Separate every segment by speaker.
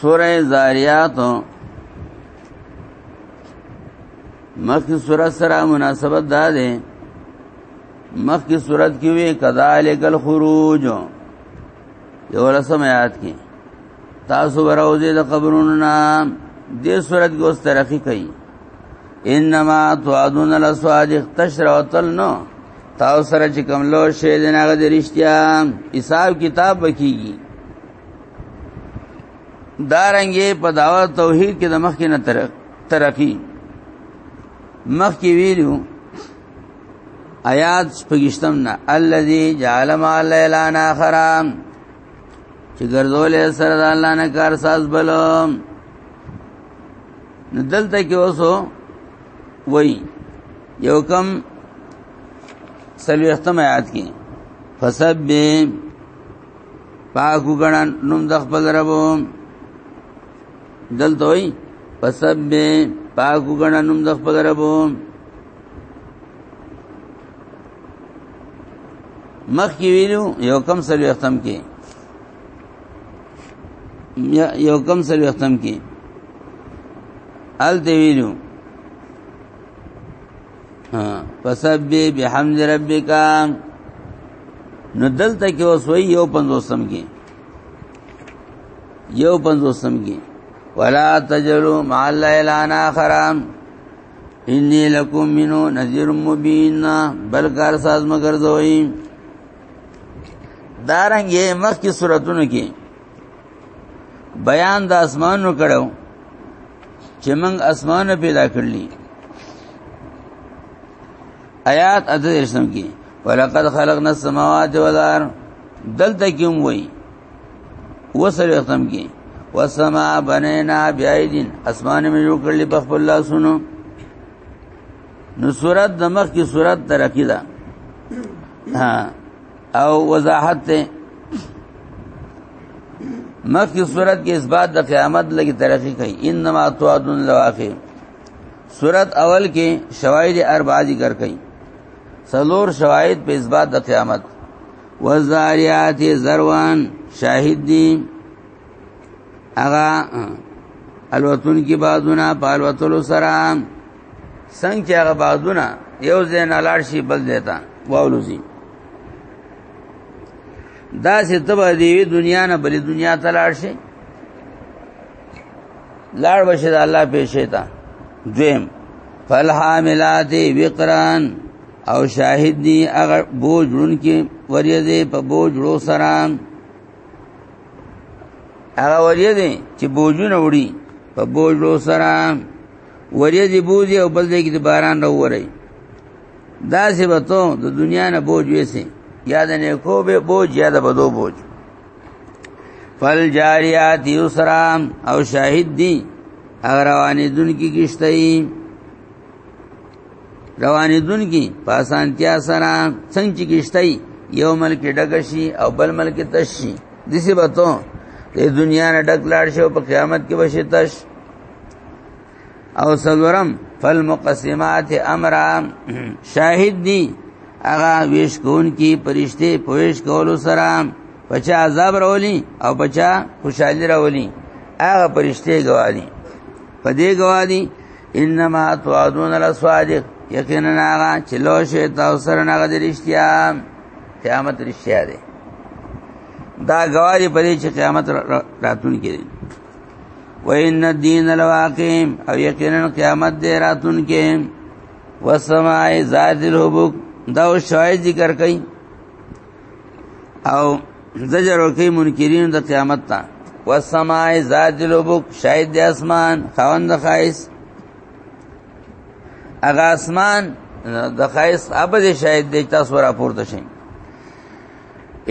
Speaker 1: سوره زاریات مخکې سوره سره مناسبت دا ده مخکې سوره کې وی کذالک الخروج یو رسم آیات کې تاسو وروځي د قبرونو نام دې سوره کې اوس ترقی کوي انما توعدون لصادق تشرع تل نو تاسو سره چې کوم لو شی دی نه غد رښتیا حساب کتاب وکیږي دارنګې په داوا توحید کې د مخ کې نه تر ترقی مخ کې ویلو آیات پګشتم نه الذي جعل ما الليل اخر چې ګرځولې سره د الله نه کار ساز بلم دلته کې اوسو وای یو کم سلوختم آیات کې فسبح پاکو غنا نوم د خپل رب دلته وای فسبح پاکو غنا نوم د خپل رب مخ کې ویلو یو کم سلوختم کې یا یو کم سره وختم کې ال دی ویلو ها فسبح بحمد ربک نو دلته کې اوس وی یو پنځوسم کې یو پنځوسم کې ولا تجلوا مع الله الا اخر انی لکم منو نذیر مبین بلکار ساز مگر دویم دارنګ یې مخ کی صورتونو کې بیان د اسمانو کړو چې موږ اسمان پیدا کړلی آیات اته اسلام کې ولقد خلقنا السماوات والارض دلته کوم وای وسره ختم کې والسماء بنينا بأيدين اسمان مې جوړ کړل په خپل لاسونو نو صورت د مخ کی صورت ترقی ده او وضاحت ته مخ کی صورت کې اثبات د قیامت لګي ترقی کوي انما توعدون لواقع صورت اول کې شواهد اربع ذکر کوي سلور شواهد په اثبات د قیامت وزاریات زروان شاهد دي اغا الوتون کی بازونا پالوتلو سره څنګه چې هغه بادونه یو ځای نه لاړ شي بل ځای ته واولوزي دا چې تبه دی دنیا نه بلې دنیا ته لاړ شي لاړ بشه د الله پیښې ته دویم فالحاملات وقران او شاهد دی اگر بوج رون کې وریځې په بوج رو سره هغه وریځې چې بوجونه وړي په بوج رو سره وریځې بوزي او بل ځای کې د باران راووري دا سی به ته د دنیا نه بوج وېسې یا د نیکو به بوج یا د بدو بوج فل جاریات یسرا او شاهد دی اگر روانې دن کی کشته روانې دن کی پاسانتیا سره څنګه چې کشته یو مل کې ډګشي او بل مل کې تشي دسی به ته د دنیا نه ډک لاړ شي او په قیامت کې بشي تش او سلورم فالمقسمات امر شاهد دی اغا ویش کون کی پرشته پویش کولو سره پچا عذاب راولی او پچا خوشحالی راولی اغا پرشته گوادی په دې گوادی انما توعدون لصادق یقینا هغه چې لو شی تاسو سره نه غدي رښتیا قیامت رښتیا دی دا گواهی پرې چې قیامت راتون کړي وان الدين الواقيم او یقینا قیامت دې راتون کې والسماء ذات الحبوق دا شاید ذکر کئ او زجر ورکی منکرین د قیامت ته والسماء ذات الحبوق شاید د اسمان خوند خایس اغه اسمان د خایس ابد شاید د تاسو را پورته شي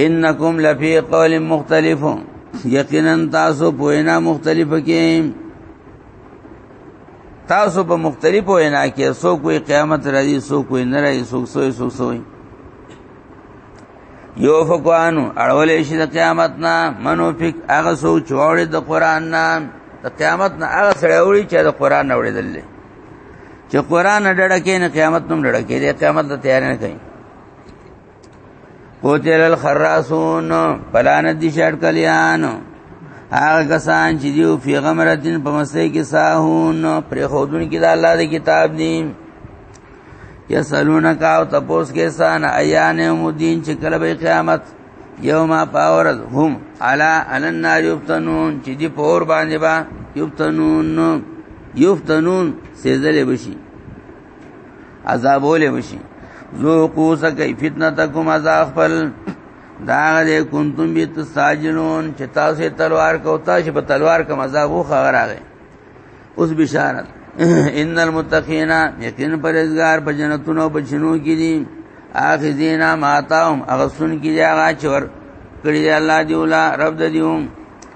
Speaker 1: انکم لفی قول مختلف یقینا تاسو په وینا مختلف کې تاسو په مختلفو وینا کې سو کوئی قیامت راځي سو کوئی نه راځي سو سوې سو سوې یو فقانو اړولې شي د قیامت نه منو فک هغه سو چوړې د قران نه د قیامت نه هغه سره وړي چې د قران نه وړېدل چې قران ډډه کې نه قیامت نوم ډډه کې د قیامت د تیار نه کوي قتل الخراسون پلان دي شړ کلیان هغه کسان چې دیو فی غمرتن په مستی کې ساهون پر خودون کې د الله د کتاب دي یسلون کا او تپوس کې سان ایان مدین چې کله به قیامت یوم پاورز هم علا انن نار یفتنون چې دی پور باندې با یفتنون یفتنون سیزل بشي عذاب ولې وشي ذوقوا سکای فتنتکم عذاب خپل دا دې کنتم بیت ساجنون چې تاسو تلوار کو تاسو په تلوار کوم عذاب وو خبر راغی اوس بشارت ان المتقین یقین پرهیزګار په جنتونو په جنو کې دي اخذینا ماتاهم اغسن کې دی هغه چور کړی الله دی ولا رب دیوم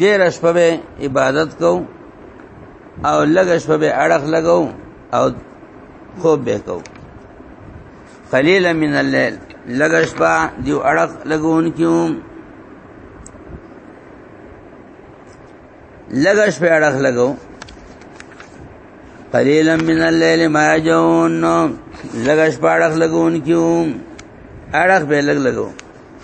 Speaker 1: ډیر شپه به عبادت کو او لږ شپه به اړخ لګو او خوب به کو قلیلا من الليل لږ شپه دیو اړخ لګون کیو لږ شپه اړخ لګو قلیلا من الليل ما يجون لږ شپه اړخ لګون کیو اړخ به لګ لګو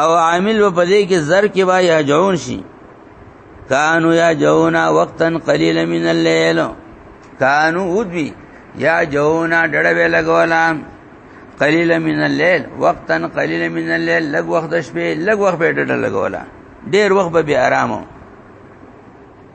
Speaker 1: او عامل په دې کې زر کې با یا جون شي کانو یا جونا وقتا قلیلا من الليل کانو ودوی یا جونا ډړه وی لګولا قلیلا من الليل وقتا قلیلا من الليل لګ وخت شپې لګ وخت به ډړه لګولا ډیر وخت به آرامو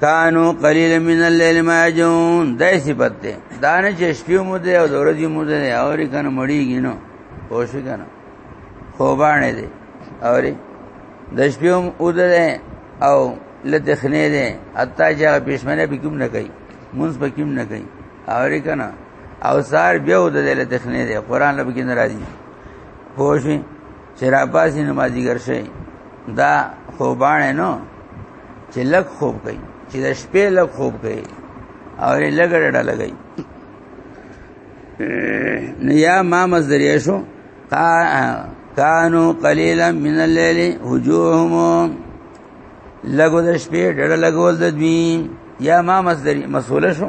Speaker 1: کانو قلیل من الليل ما يجون دای صفت ده دانه چې شپې مو ده او ورځې مو ده او ری کنه مړیږي نو پوښ کنه خوبانه ده او ری د شپې هم اوده ده او لدخنه ده حتی چې پښمنه به کوم نه کوي مونږ به کوم نه کوي او ری کنه او سار بیا اوده ده لدخنه ده قران لبګین راځي پوښ چې را پاسې نه مازیګر شي دا خوبانه نو چې لک خوب کوي چې د شپې لک خوب کوي او یې لګړډه لګي نو یا ما مصدر یې شو کانو قلیلا من الليل هجوهم لګو د شپې ډډه لګول د دوی یا ما مصدر مسول شو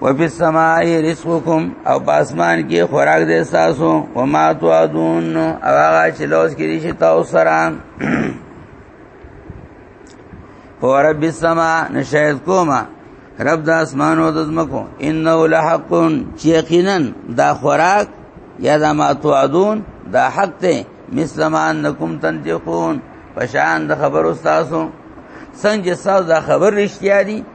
Speaker 1: وفي السماء رزقكم او پاسمان کې خوراک دې تاسو او ما توعدون او هغه چې لوس کې دي تاسو سره او رب السما نشهد کوما رب د اسمان او د زمکو انه لحق یقینا دا خوراک یا دا ما توعدون دا حق ته مثل ما انکم تنتقون پشان د خبر استادو څنګه تاسو دا خبر رښتیا دي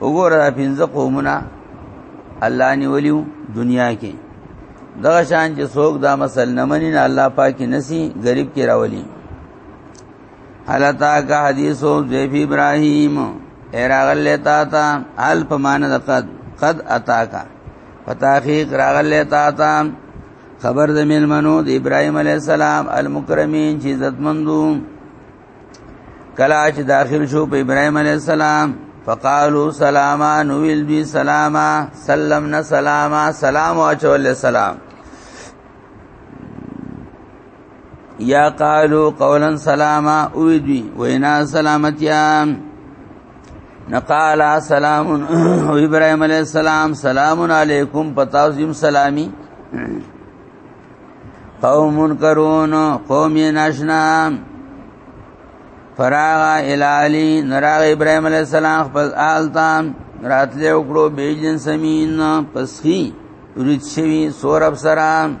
Speaker 1: وګوره دا پنځه قومونه الله نیولیو دنیا کې دغه شان چې څوک دا مسل نه مني نه الله پاکي نسی غریب کې راولي حالتا کا حدیثو ذیف ابراهیم اراغل لتا تا حال پمان قد قد اتا کا فتاحقیق راغل لتا تا خبر د ملمنو د ابراهیم علی السلام المکرمین چې عزتمندو کلا چې داخل شو په ابراهيم عليه السلام فقالو سلاما نویل دوی سلاما سلمنا سلاما سلام واچول سلام یا قالو قولا سلاما او دوی وینا سلامتیا نقال سلام او ابراهيم عليه السلام سلام علیکم پتاوزم سلامي قوم منکرون قوم ناشنا فراغ الالی نراغ ابراهيم عليه السلام خپل آلتام راتله وکړو بیجن سمین پسخي رید شوی سور افسران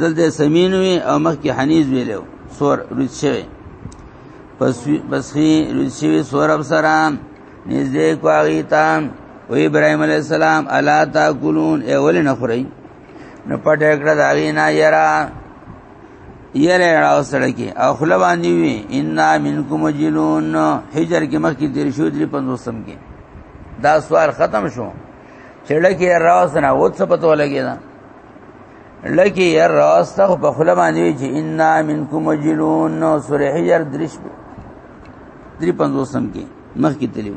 Speaker 1: دلته سمین وی او مخ کې حنیز ویلو سور رید شوی پسخي رید شوی سور افسران نږدې کواغی تام و ابراهيم عليه السلام الا تاكلون اول نه خوري نو پټ کړه دا غینا یرا یره راو سره کې او خپل باندې وی ان منکم جلون هجر کې مخ کې تیر شو درې پنځوسم کې دا سوال ختم شو چړه کې راو سره وڅ پته ولګی دا لکه ير راسته په خپل باندې چې ان منکم جلون سورې هجر درې درې پنځوسم کې مخ کې تلیو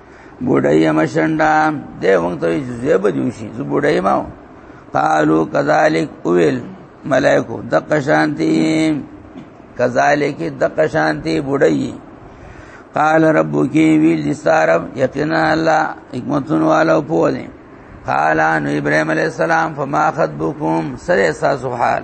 Speaker 1: بوډای ما شنډا دې مونږ ته زیب دیوشي زه بوډای ما قالو کذالک اویل ملائکو دق شانتی کذالک دق شانتی بوډای قال ربک ویل دستارب یقینا الله حکمتون والا او په دې قال ان ابراهيم عليه السلام فما خطبكم سره ساز حال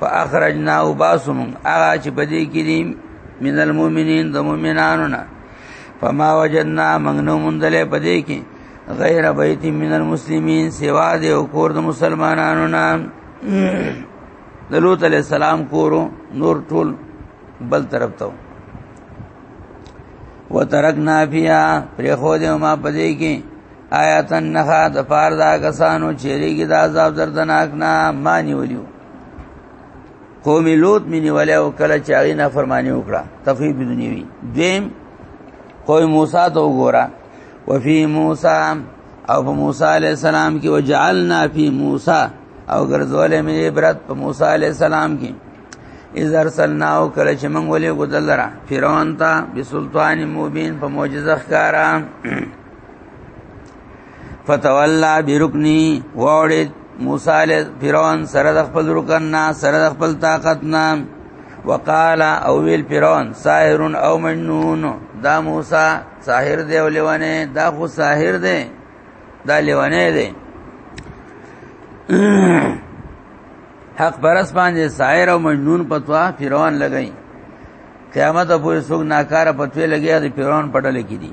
Speaker 1: فاخرجنا وباسم اغا چې بدی کړي من المؤمنین د مؤمنانو نه فما وجدنا مغنو مندلې بدی کې غیر بیت من المسلمین سوا د کور د مسلمانانو نه د لوط علی السلام کورو نور ټول بل طرف ته وترکنا فیها پر خو دې ما پدې کې آیات النخا د پار دا کسانو چیرې کې د عذاب دردناک نه مانی ولیو قوم لوط مینه ولا او کله چاغی نه فرمانی وکړه تخفیف دنیوی دیم قوم موسی ته وګوره وفي موسی او په موسی علی السلام کې وجعلنا فی موسی او ګرځولې مې عبرت په موسی علی السلام کې اذ ارسلنا او کله چې موږ ولې ګدل را فرعون ته بسلطان مبین په معجزه ښکارا فتولى بركني وړي موسی علی فرعون سره د خپل رکن نه سره د خپل طاقت نه وقال او ویل فرعون ساحر او مجنون دا موسی ساحر دی او لیوانه دا خو ساحر دی دا لیوانه دی حق پرس باندې ساحر او مجنون پتوا فرعون لګئی قیامت پورې څوک ناکاره پتوې لګیا دی فرعون پټل کې دي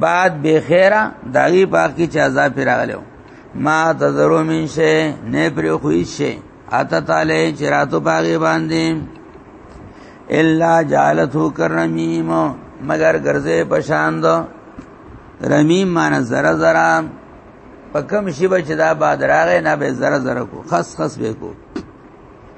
Speaker 1: بعد به خیره داغي پاک کی چې عذاب پر راغلو ما تذرو من شي نه پر خوې شي اته تعالی چې راتو پاګې باندې الا جالتو کرمیم مگر ګرځې پشاند رمیم مان زرا زرا پکم شی بچ دا باد راغې نه به زرا زرا کو خس خس به کو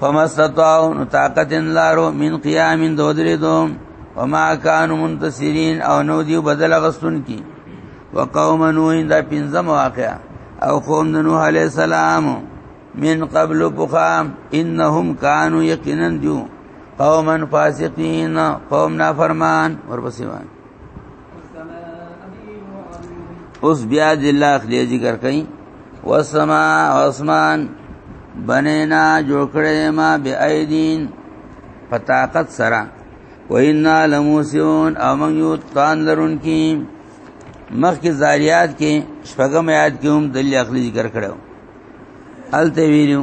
Speaker 1: فمستطاعو طاقت لارو من قیام دودری دوم وما كانوا منتصرين او نو دیو بدل غستون کی وقوم نوح دا پنځم واقع او قوم نوح علیہ السلام من قبل بخام انهم كانوا یقینا دیو قوما فاسقین قوم نافرمان ورپسې وای اوس بیا د الله خلی ذکر کئ وسما اسمان بنینا جوړ کړې ما به ایدین په طاقت سره وینا لموسیون او من یو تان لرون کی مخ کی زاریات کې شپږم یاد کې هم د الله خلی ذکر کړو الته ویلو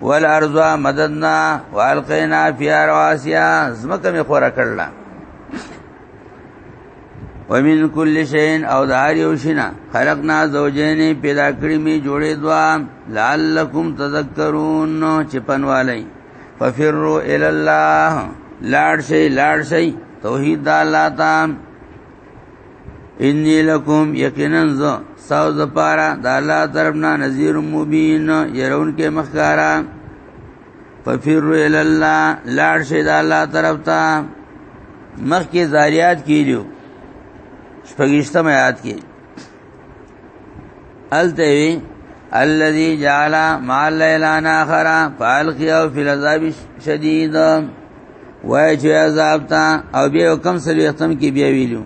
Speaker 1: والارض مددنا والقینا فی رواسیا زمکه می خورا کړل ومن کل شین او دار یو شینا خلقنا زوجین پیدا کړی می جوړې دوا لعلکم تذکرون چې پنوالای ففروا الی الله لاړ شي لاړ شي توحید الله تعالی انی لکم یقینا ز ساو ز پارا د الله طرفنا نذیر مبین يرون کې مخکارا ففر ال الله لاړ شي د الله طرف ته مخکې زاریات کیلو شپږشتم آیات کې التوی الذي جعل مع الليل اخر فالقيه في العذاب شديد وای چې عذاب تا او بیا کم سلوی ختم کې بیا ویلو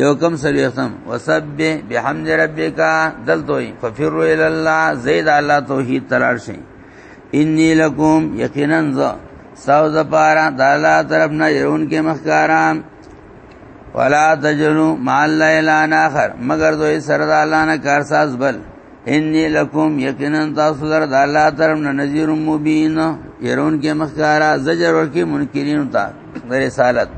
Speaker 1: یو کم سلوی ختم وسبح بحمد ربک دلتوی ففر الى الله زید الله توحید تلار شي انی لکم یقینا ذا ساو زپارا دالا طرف نه يرون کې مخکارام ولا تجلو مع الله الا اخر مگر دوی سره د الله نه کارساز بل انی لکم یقینا تاسو در د الله طرف نه نذیر مبین يرون کې مخکارا زجر ورکی منکرین تا د رسالت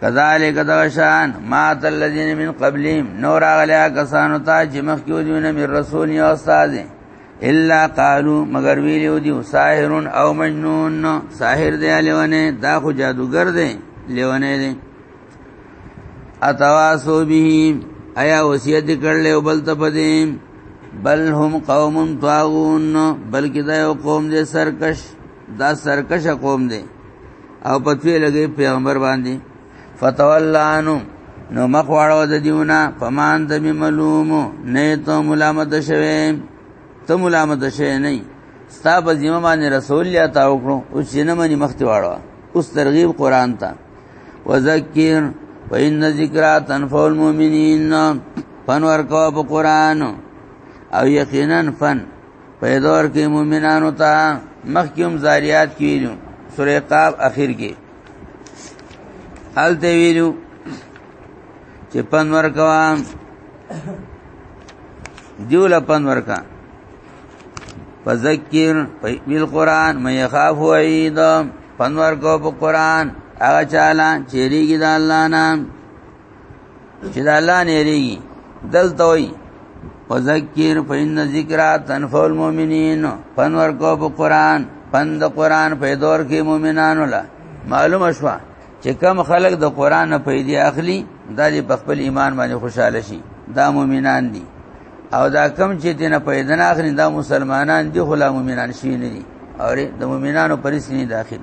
Speaker 1: کذالک دوشان ما تلذین من قبلهم نور اغلیا کسانو ته چې مخکې ودیونه من رسول یو استاد الا قالو مگر ویلو دی ساحر او مجنون ساحر دی لیونه دا خو جادوګر دی لیونه دی اتواسو به ایا وصیت کړل او بل ته پدیم بل هم قوم طاغون بلکې دا یو قوم دی سرکش دا سرکش قوم دی او پتوی لګي پیغمبر باندې فتولانو نو مخ واړو د دیونه فمان د ملوم نه ته ملامت شوه ته ملامت شوه نه ستا په ذمہ باندې رسول یا تا وکړو او چې نه مني مخ ته واړو اوس ترغیب قران ته وذکر فإن ذکرا تنفع المؤمنین فن ورکو په قران او یقینا فن پیدور کې مؤمنانو ته مخکوم زاریات کیلو سورې قاب اخر کې ال دی ویلو چې پن ورکوا دیول پن ورکا فذکر بیل قران مې خاف وعید پن ورکو په قران هغه چاله چیرېږي د الله نام چې د الله نه یریږي دلته وي وذکر فإن ذکر تنفع المؤمنین پنور کو په قران پند قران په دور کې مؤمنانو لا معلومه شو چې کم خلک د قران نه پیدا اخلي د دې په خپل ایمان باندې خوشاله شي دا مؤمنان دي او دا کم چې دینه پیدا نه اخلي دا مسلمانان دي خلا مؤمنان شي نه دي او د مؤمنانو پرېس نه داخل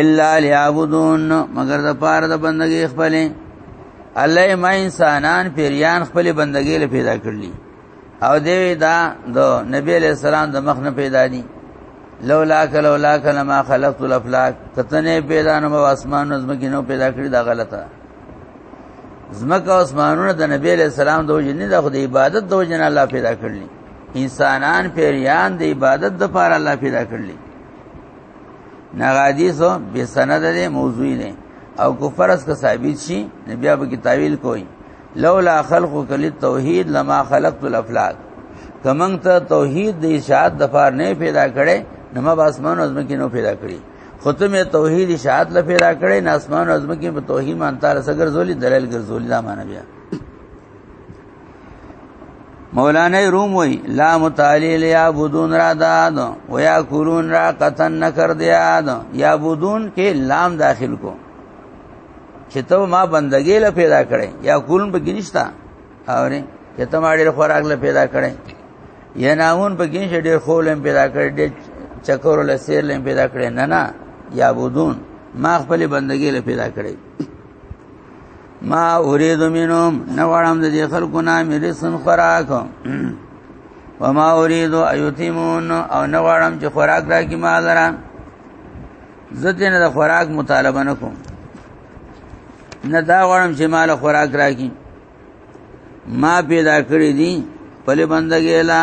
Speaker 1: الا ليعبدون مگر د پاره د بندګي خپل الله ما انسانان پیریان خپل بندګي له پیدا کړلی او دی دا د نبی علیہ السلام د مخ نه پیدا دي لولا ک لولا ک لما خلقت الافلاک کتنه پیدا نو اسمان نظم کې نو پیدا کړی دا غلطه زمکه اسمانونه د نبی علیہ السلام د وجنه د خدای عبادت د وجنه الله پیدا کړلی انسانان پیریان د عبادت د پاره الله پیدا کړلی نه حدیث به سند دی موضوعی دی او کو فرض کا ثابت شي نبي ابو کی تعویل کوي لولا خلق کل توحید لما خلقت الافلاک کمن ته توحید د اشاعت د فار نه پیدا کړي نو ما اسمان عظم کې نو پیدا کړی ختم توحید اشاعت له پیدا کړي نه اسمان عظم کې په توحید مان تعالی سره ګرځولي دلیل ګرځولي دا معنی بیا مولانا روم وی لا متعلیل یا بدون را داد و یا کولون را قطن نکر دیاد یا بدون کې لام داخل کو چې ته ما بندګی له پیدا کړي یا کولون په گنشتا اورې چې ته ما ډېر خوراک له پیدا کړي یا نامون په گنش ډېر خولم پیدا کړي ډېر چکر له سیر لم پیدا کړي نه نه یا بدون ما خپل بندګی له پیدا کړي ما اريد منهم نوړم د دې خلکو نه مې رسن خوراک وما اريد ايتمون او نوړم چې خوراک راکې ما لره زته نه د خوراک مطالبه نه کوم نه دا غواړم چې مال خوراک راکې ما پیدا کړی دي په لبندګې لا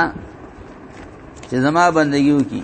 Speaker 1: چې زما بندګي وکي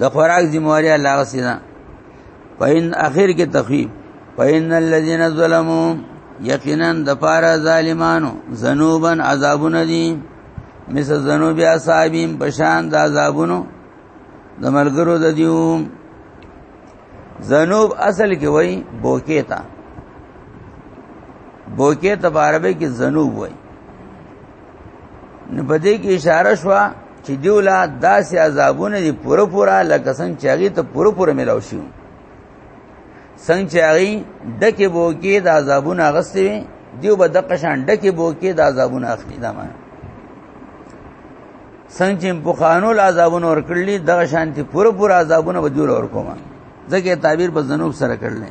Speaker 1: د خوراک ذمہواری الله غسینا پاین اخر کې تخفیف پاین الذین ظلموا یقینا د پارا ظالمانو ذنوبن عذابون دي مثل ذنوب اصحابین پشان د عذابونو د ملګرو د دیو ذنوب اصل کې وای بوکې تا بوکې ته عربی کې ذنوب وای نو په دې کې اشاره شو چې دیولا داسې عذابونه دي پوره پوره لکه څنګه چې هغه ته پوره پوره ملاو شي څنګه چې هغه دکې بوکې د عذابونه غستې وي دیو به د قشان دکې بوکې د عذابونه اخلي دا معنی څنګه چې په قانون عذابونه ور کړلې د شانتي پوره پوره عذابونه به جوړ ور کومه ځکه تعبیر په ذنوب سره کړلې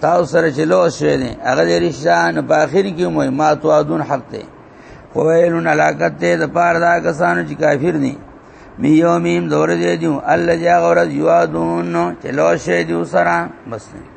Speaker 1: تاسو سره چې لو شوی دی هغه دې رښتیا نه په اخر کې مو ما تو ادون حق ته خویلون علاقت ته د پاره دا کسانو چې کافر دي می یومیم دور دې دیو الله جا غرض یوادون چې لو شوی دی سره بس نه